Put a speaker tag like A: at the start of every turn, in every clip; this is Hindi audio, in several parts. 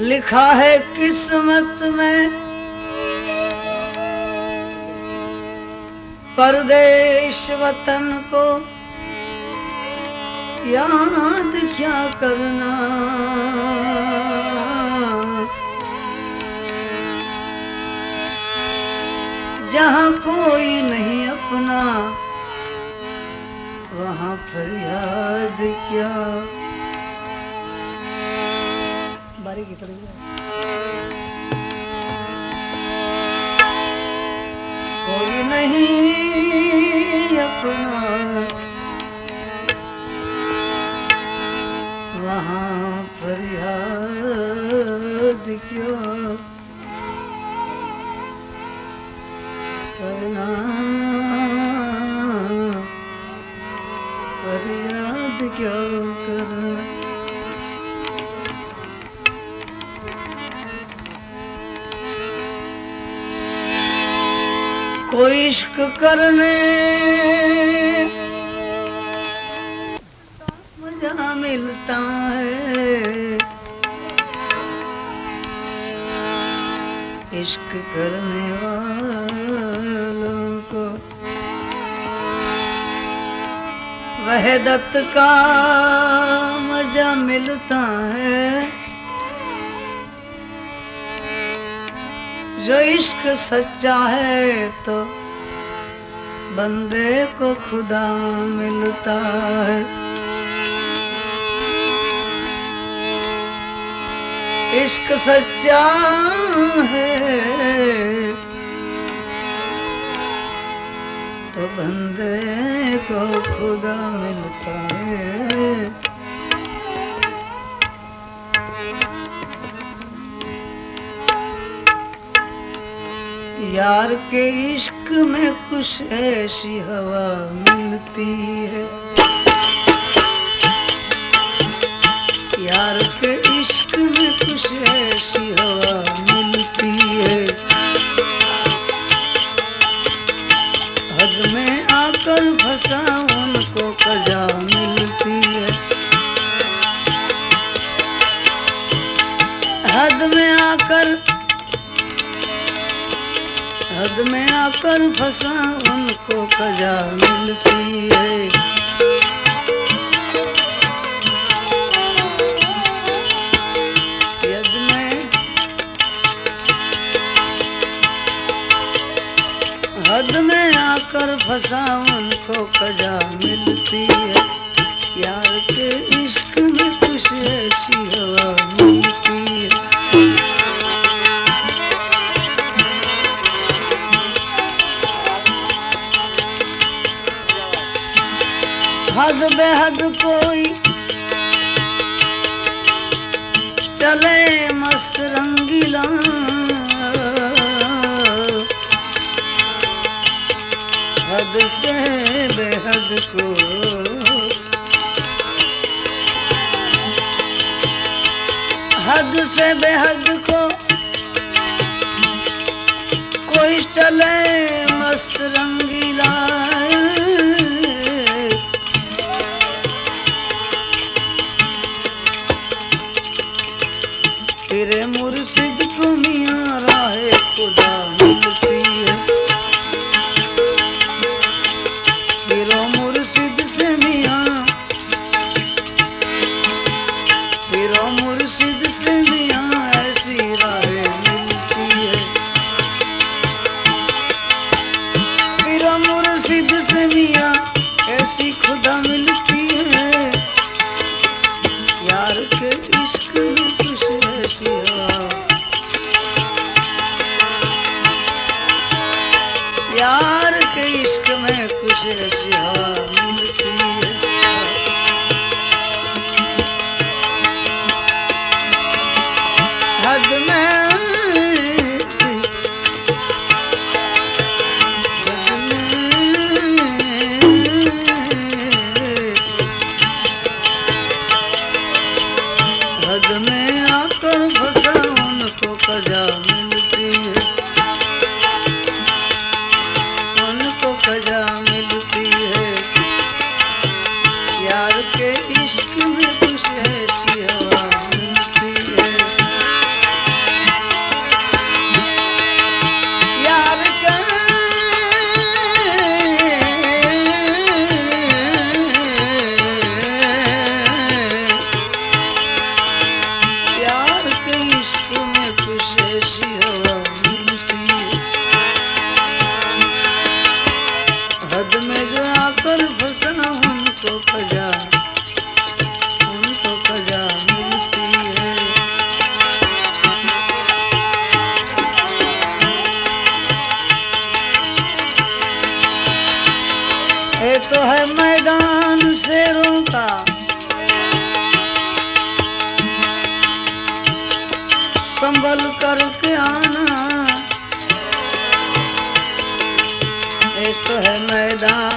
A: लिखा है किस्मत में। परदेश वतन को याद क्या करना। जहाँ कोई नहीं अपना, वहाँ फरियाद क्या बारी की तरह कोई नहीं अपना। वहाँ फरियाद क्या? करना फरियाद क्या करना? इश्क करने। मज़ा मिलता है। इश्क करने वालों को। वहदत का मज़ा मिलता है। जो इश्क सच्चा है तो बंदे को खुदा मिलता है। इश्क सच्चा है। तो बंदे को खुदा मिलता है। यार के इश्क में कुछ ऐसी हवा मिलती है। यार के इश्क में कुछ ऐसी हवा में फंसा, उनको कजा मिलती है। हद में आकर फंसा, उनको कजा मिलती है। यार के इश्क में कुछ ऐसी हवा हद कोई। चले मस्त रंगीला। हद से बेहद को। हद से बेहद को मैदान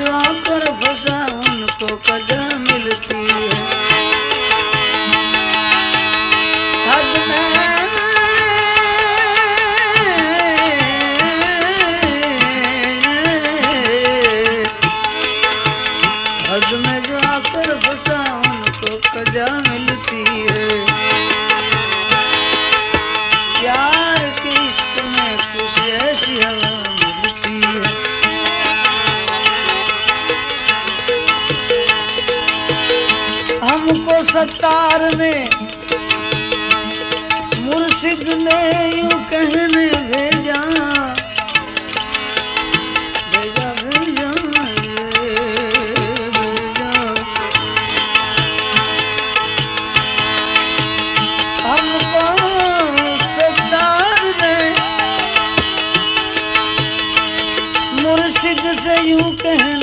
A: हद मुर्शिद से यूँ कहने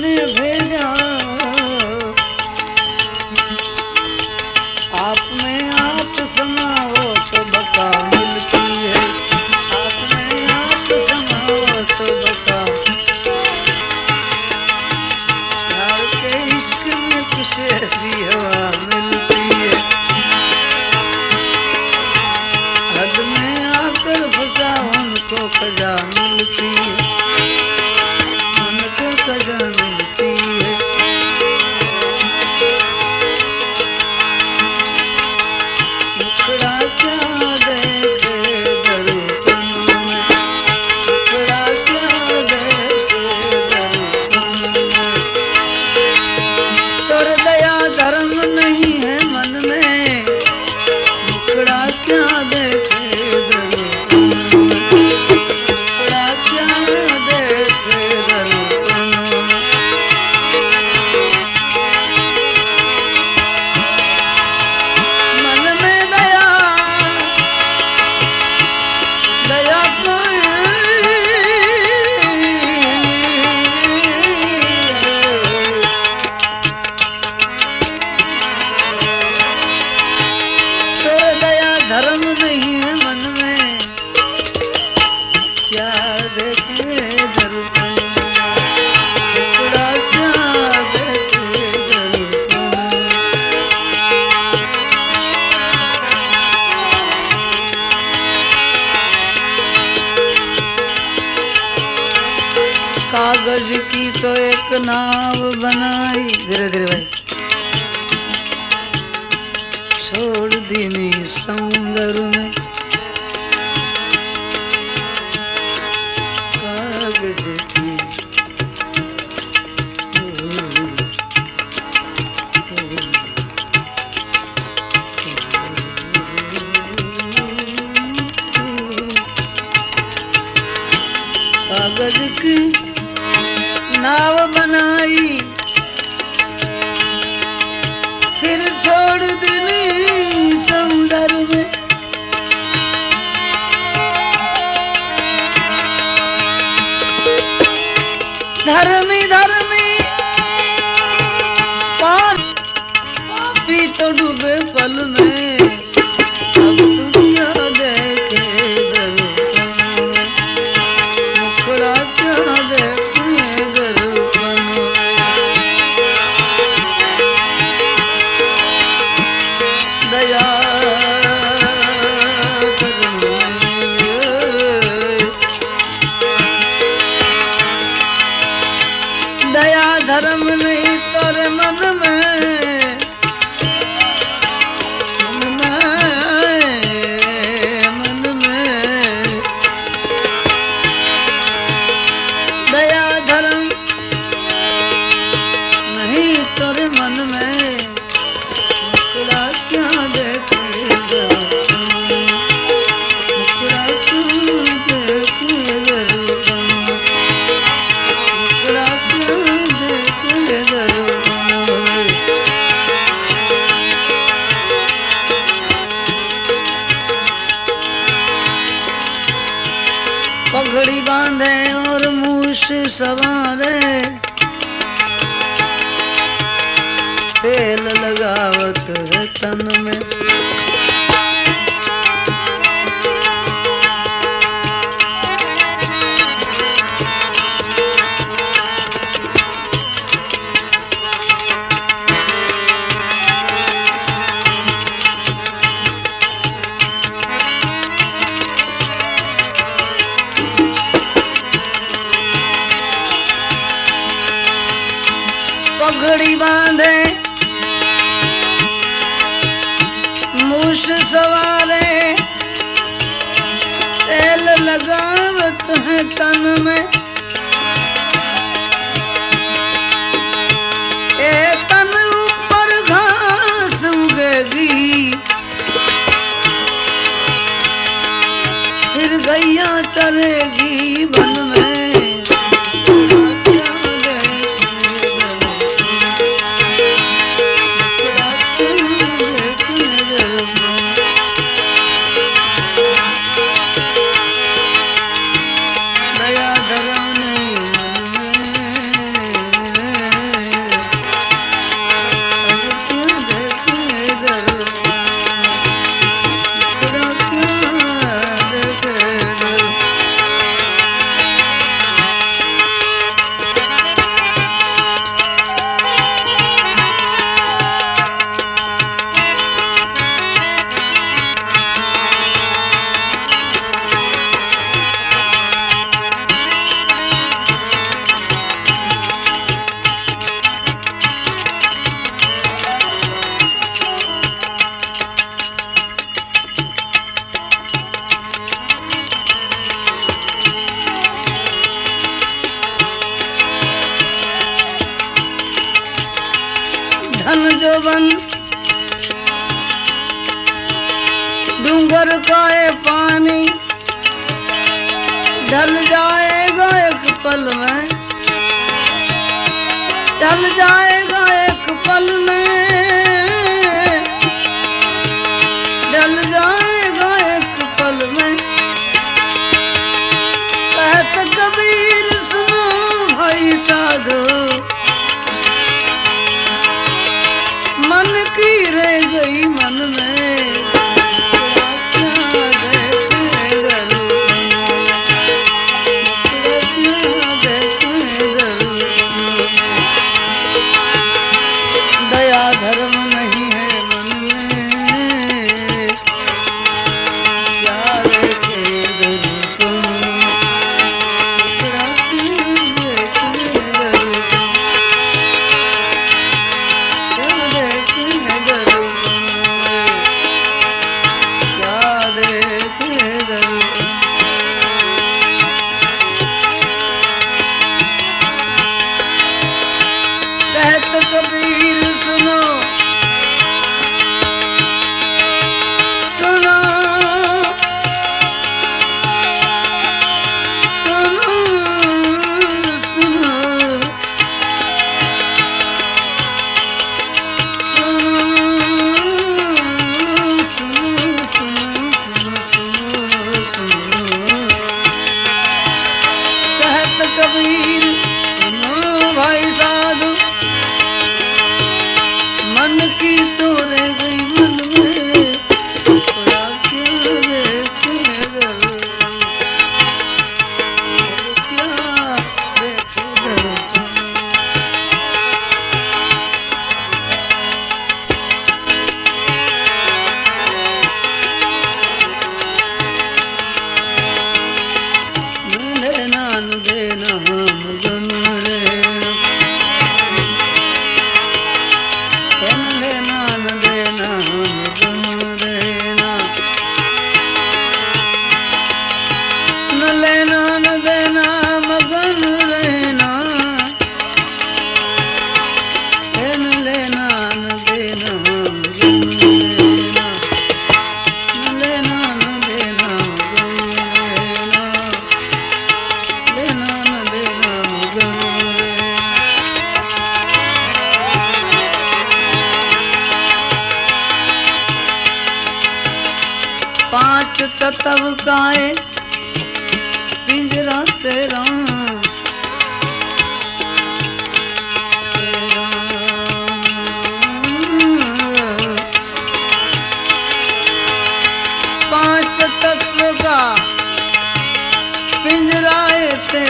A: पानी। ढल जाएगा एक पल में। ढल जाएगा एक पल में। ढल जाएगा एक पल में। कहत कबीर सुनो भाई साधु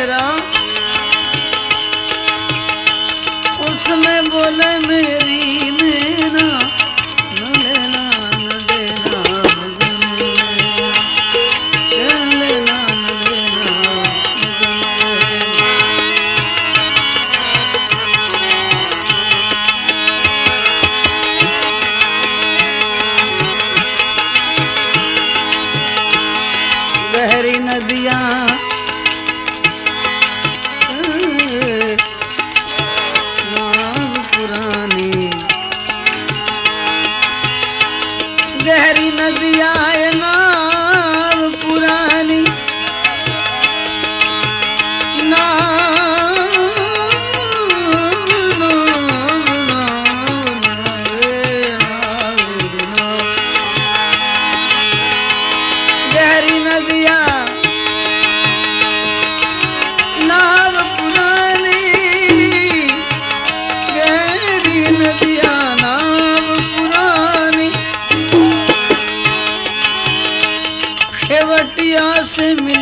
A: मेरा। उसमें बोले मेरा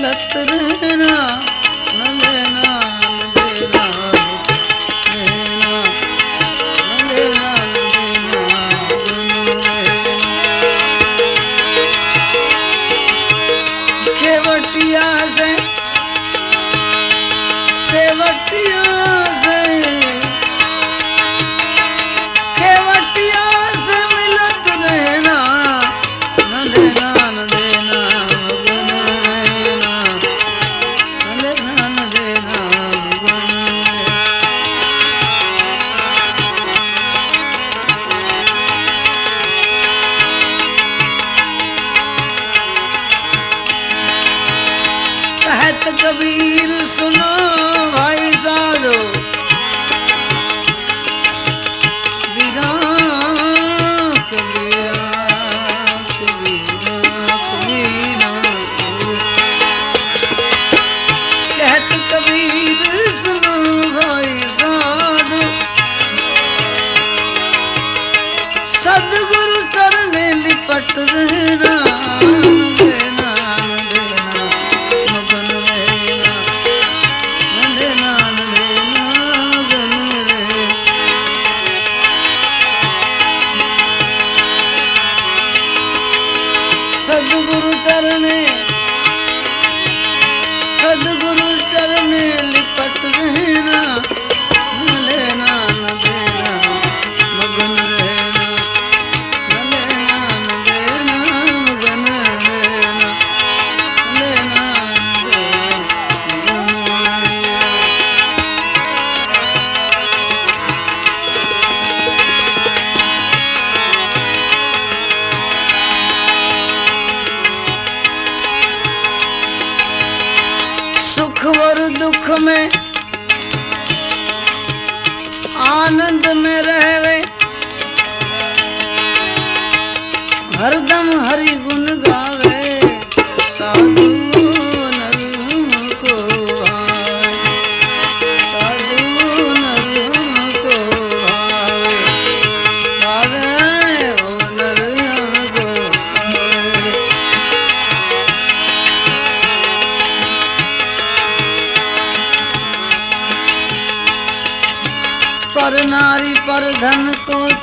A: இல்லத்தனா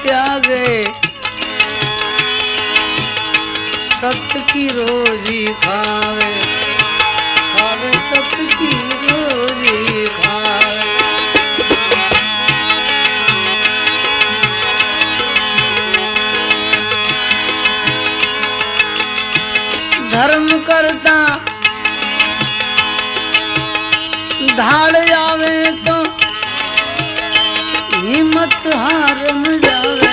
A: त्यागे सत्य की रोजी खावे खावे सत्य की रोजी खावे धर्म करता धाड़ आवे हिम्मत हार मज़ा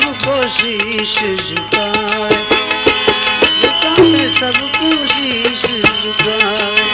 A: सबको शीश झुकावे सबको शीश झुकावे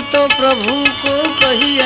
A: तो प्रभु को कही